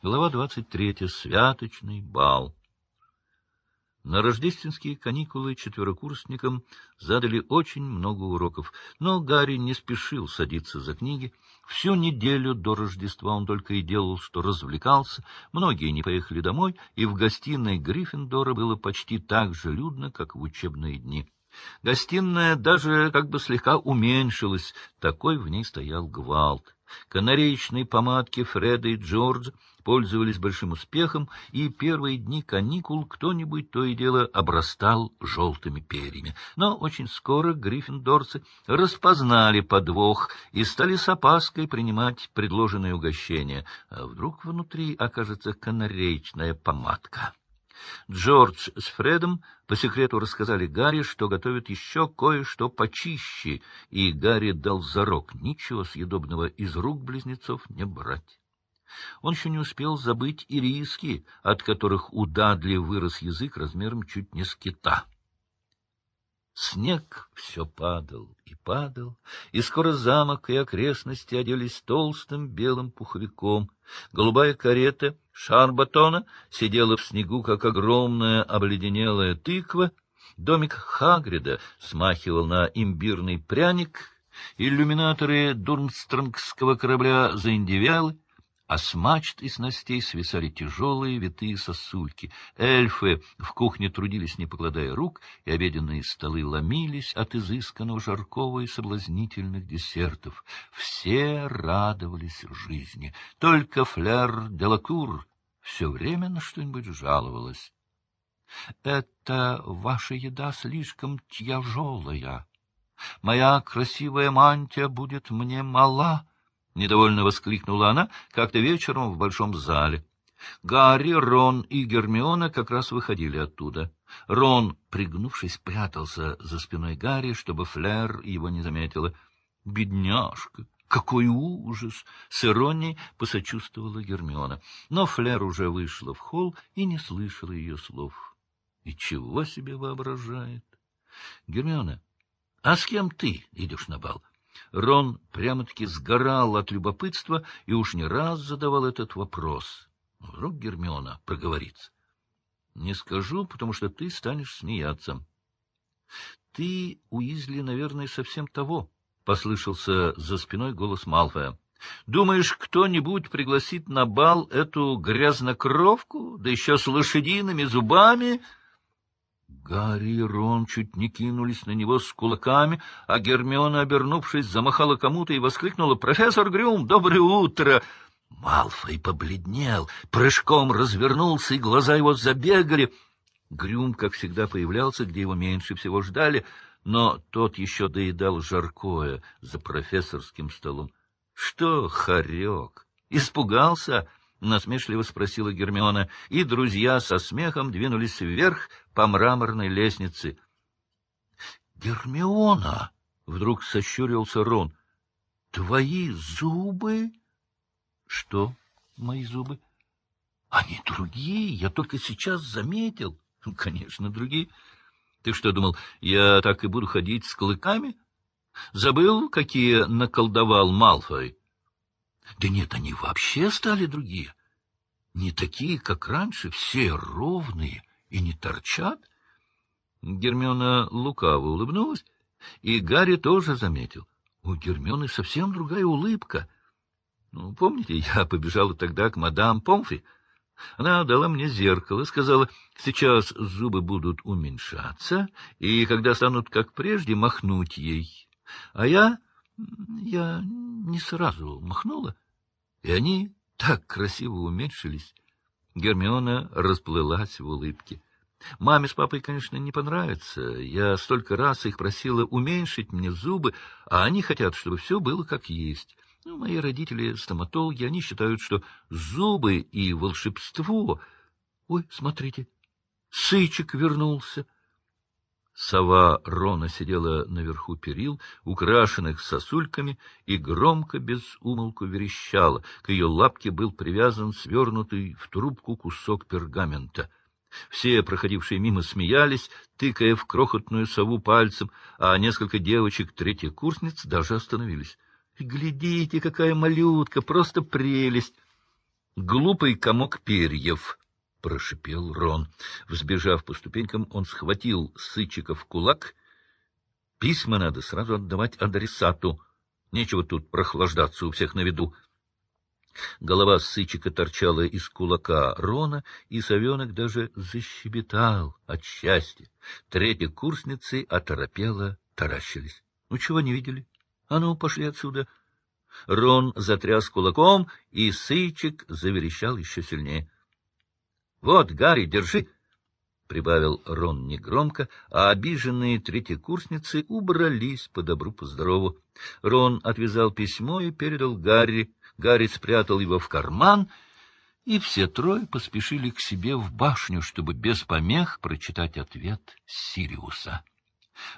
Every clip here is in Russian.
Глава 23. Святочный бал. На рождественские каникулы четверокурсникам задали очень много уроков, но Гарри не спешил садиться за книги. Всю неделю до Рождества он только и делал, что развлекался, многие не поехали домой, и в гостиной Гриффиндора было почти так же людно, как в учебные дни. Гостиная даже как бы слегка уменьшилась, такой в ней стоял гвалт. Канареечные помадки Фреда и Джорджа пользовались большим успехом, и первые дни каникул кто-нибудь то и дело обрастал желтыми перьями. Но очень скоро гриффиндорцы распознали подвох и стали с опаской принимать предложенные угощения. А вдруг внутри окажется канареечная помадка? Джордж с Фредом по секрету рассказали Гарри, что готовят еще кое-что почище, и Гарри дал зарок ничего съедобного из рук близнецов не брать. Он еще не успел забыть и риски, от которых у Дадли вырос язык размером чуть не с кита. Снег все падал и падал, и скоро замок и окрестности оделись толстым белым пуховиком. Голубая карета Шарбатона сидела в снегу, как огромная обледенелая тыква. Домик Хагрида смахивал на имбирный пряник. Иллюминаторы дурмстронгского корабля заиндивялы а с мачт и снастей свисали тяжелые витые сосульки. Эльфы в кухне трудились, не покладая рук, и обеденные столы ломились от изысканного жаркого и соблазнительных десертов. Все радовались жизни. Только Флер Делакур все время на что-нибудь жаловалась. — Это ваша еда слишком тяжелая. Моя красивая мантия будет мне мала, недовольно воскликнула она как-то вечером в большом зале. Гарри, Рон и Гермиона как раз выходили оттуда. Рон, пригнувшись, прятался за спиной Гарри, чтобы Флер его не заметила. «Бедняжка! Какой ужас!» — с иронией посочувствовала Гермиона. Но Флер уже вышла в холл и не слышала ее слов. «И чего себе воображает?» «Гермиона, а с кем ты идешь на бал?» Рон прямо-таки сгорал от любопытства и уж не раз задавал этот вопрос. Вдруг Гермиона проговорится. — Не скажу, потому что ты станешь смеяться. — Ты, Уизли, наверное, совсем того, — послышался за спиной голос Малфоя. — Думаешь, кто-нибудь пригласит на бал эту грязнокровку, да еще с лошадиными зубами? — Гарри и Рон чуть не кинулись на него с кулаками, а Гермиона, обернувшись, замахала кому-то и воскликнула «Профессор Грюм, доброе утро!» Малфой побледнел, прыжком развернулся, и глаза его забегали. Грюм, как всегда, появлялся, где его меньше всего ждали, но тот еще доедал жаркое за профессорским столом. — Что, хорек, испугался? — насмешливо спросила Гермиона, и друзья со смехом двинулись вверх по мраморной лестнице. — Гермиона! — вдруг сощурился Рон. — Твои зубы? — Что мои зубы? — Они другие, я только сейчас заметил. — Конечно, другие. Ты что, думал, я так и буду ходить с клыками? Забыл, какие наколдовал Малфой? Да нет, они вообще стали другие. Не такие, как раньше, все ровные и не торчат. Гермиона лукаво улыбнулась, и Гарри тоже заметил. У Гермионы совсем другая улыбка. Ну, помните, я побежала тогда к мадам Помфри? Она дала мне зеркало, сказала, сейчас зубы будут уменьшаться, и когда станут как прежде, махнуть ей. А я... я не сразу махнула, и они так красиво уменьшились. Гермиона расплылась в улыбке. Маме с папой, конечно, не понравится. Я столько раз их просила уменьшить мне зубы, а они хотят, чтобы все было как есть. Ну, мои родители стоматологи, они считают, что зубы и волшебство... Ой, смотрите, Сычек вернулся. Сова Рона сидела наверху перил, украшенных сосульками, и громко без умолку верещала. К ее лапке был привязан свернутый в трубку кусок пергамента. Все, проходившие мимо, смеялись, тыкая в крохотную сову пальцем, а несколько девочек-третьекурсниц даже остановились. — Глядите, какая малютка, просто прелесть! глупый комок перьев, — прошипел Рон. Взбежав по ступенькам, он схватил Сычика в кулак. Письма надо сразу отдавать адресату. Нечего тут прохлаждаться у всех на виду. Голова Сычика торчала из кулака Рона, и совенок даже защебетал от счастья. Третья курсницы оторопела, таращились. — Ну, чего не видели? А ну, пошли отсюда! Рон затряс кулаком, и Сычик заверещал еще сильнее. — Вот, Гарри, держи! — прибавил Рон негромко, а обиженные третьекурсницы убрались по добру, по здорову. Рон отвязал письмо и передал Гарри. Гарри спрятал его в карман, и все трое поспешили к себе в башню, чтобы без помех прочитать ответ Сириуса.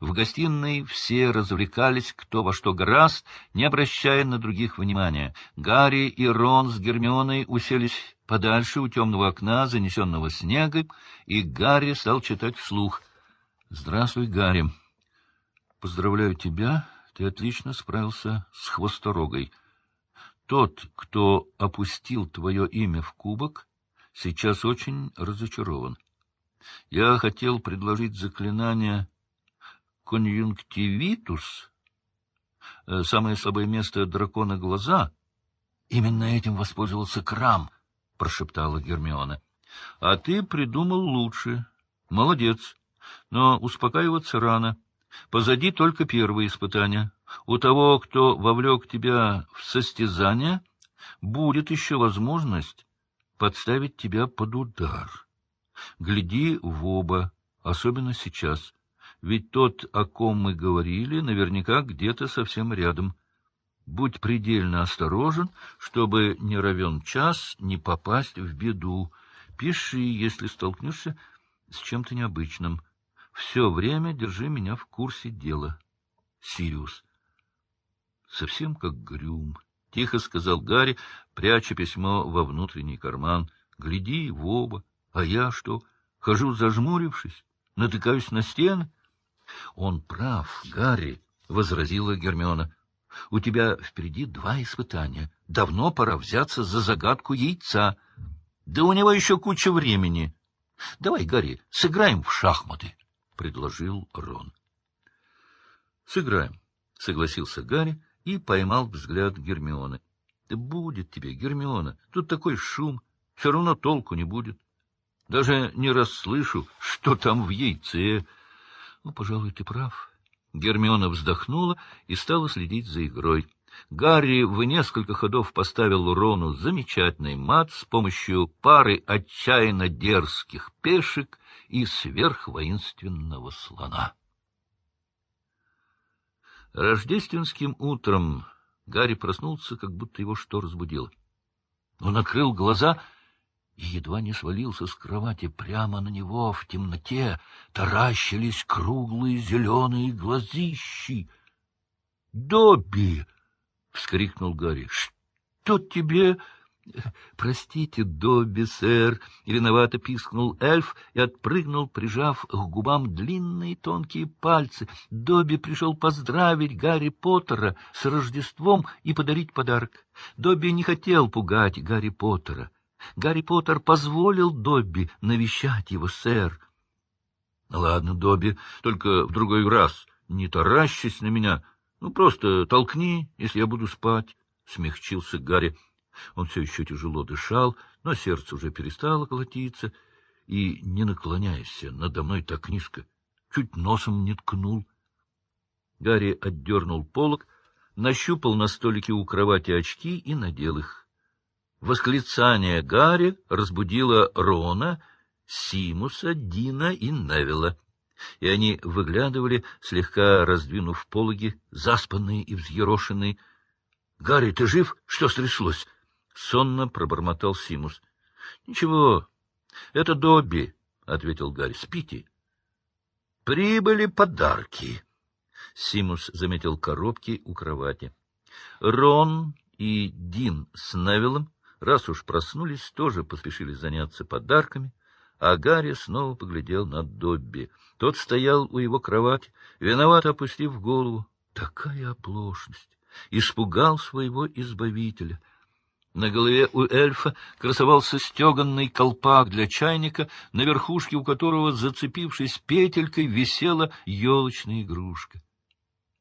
В гостиной все развлекались кто во что гораст, не обращая на других внимания. Гарри и Рон с Гермионой уселись подальше у темного окна, занесенного снегом, и Гарри стал читать вслух. — Здравствуй, Гарри. Поздравляю тебя, ты отлично справился с хвосторогой. Тот, кто опустил твое имя в кубок, сейчас очень разочарован. Я хотел предложить заклинание конъюнктивитус, э, самое слабое место дракона — глаза. Именно этим воспользовался Крам, — прошептала Гермиона. — А ты придумал лучше. Молодец. Но успокаиваться рано. Позади только первое испытание. У того, кто вовлек тебя в состязание, будет еще возможность подставить тебя под удар. Гляди в оба, особенно сейчас ведь тот, о ком мы говорили, наверняка где-то совсем рядом. Будь предельно осторожен, чтобы не равен час не попасть в беду. Пиши, если столкнешься с чем-то необычным. Все время держи меня в курсе дела. Сириус. Совсем как Грюм, — тихо сказал Гарри, пряча письмо во внутренний карман. Гляди в оба. А я что? Хожу зажмурившись, натыкаюсь на стены. — Он прав, Гарри, — возразила Гермиона. — У тебя впереди два испытания. Давно пора взяться за загадку яйца. Да у него еще куча времени. — Давай, Гарри, сыграем в шахматы, — предложил Рон. — Сыграем, — согласился Гарри и поймал взгляд Гермионы. — Да будет тебе, Гермиона, тут такой шум, все равно толку не будет. Даже не расслышу, что там в яйце. Ну, пожалуй, ты прав. Гермиона вздохнула и стала следить за игрой. Гарри в несколько ходов поставил Рону замечательный мат с помощью пары отчаянно дерзких пешек и сверхвоинственного слона. Рождественским утром Гарри проснулся, как будто его что разбудило. Он открыл глаза — и едва не свалился с кровати. Прямо на него в темноте таращились круглые зеленые глазищи. — Добби! — вскрикнул Гарри. — Что тебе... — Простите, Добби, сэр, — виновато пискнул эльф и отпрыгнул, прижав к губам длинные тонкие пальцы. Добби пришел поздравить Гарри Поттера с Рождеством и подарить подарок. Добби не хотел пугать Гарри Поттера. Гарри Поттер позволил Добби навещать его, сэр. — Ладно, Добби, только в другой раз не таращись на меня. Ну, просто толкни, если я буду спать, — смягчился Гарри. Он все еще тяжело дышал, но сердце уже перестало колотиться, и, не наклоняясь надо мной так низко, чуть носом не ткнул. Гарри отдернул полок, нащупал на столике у кровати очки и надел их. Восклицание Гарри разбудило Рона, Симуса, Дина и Невилла, и они выглядывали, слегка раздвинув пологи, заспанные и взъерошенные. — Гарри, ты жив? Что стряслось? — сонно пробормотал Симус. — Ничего, это Добби, — ответил Гарри. — Спите. — Прибыли подарки. Симус заметил коробки у кровати. Рон и Дин с Невиллом раз уж проснулись, тоже поспешили заняться подарками, а Гарри снова поглядел на Добби. Тот стоял у его кровати, виновато опустив голову. Такая оплошность! Испугал своего избавителя. На голове у эльфа красовался стеганный колпак для чайника, на верхушке у которого, зацепившись петелькой, висела елочная игрушка.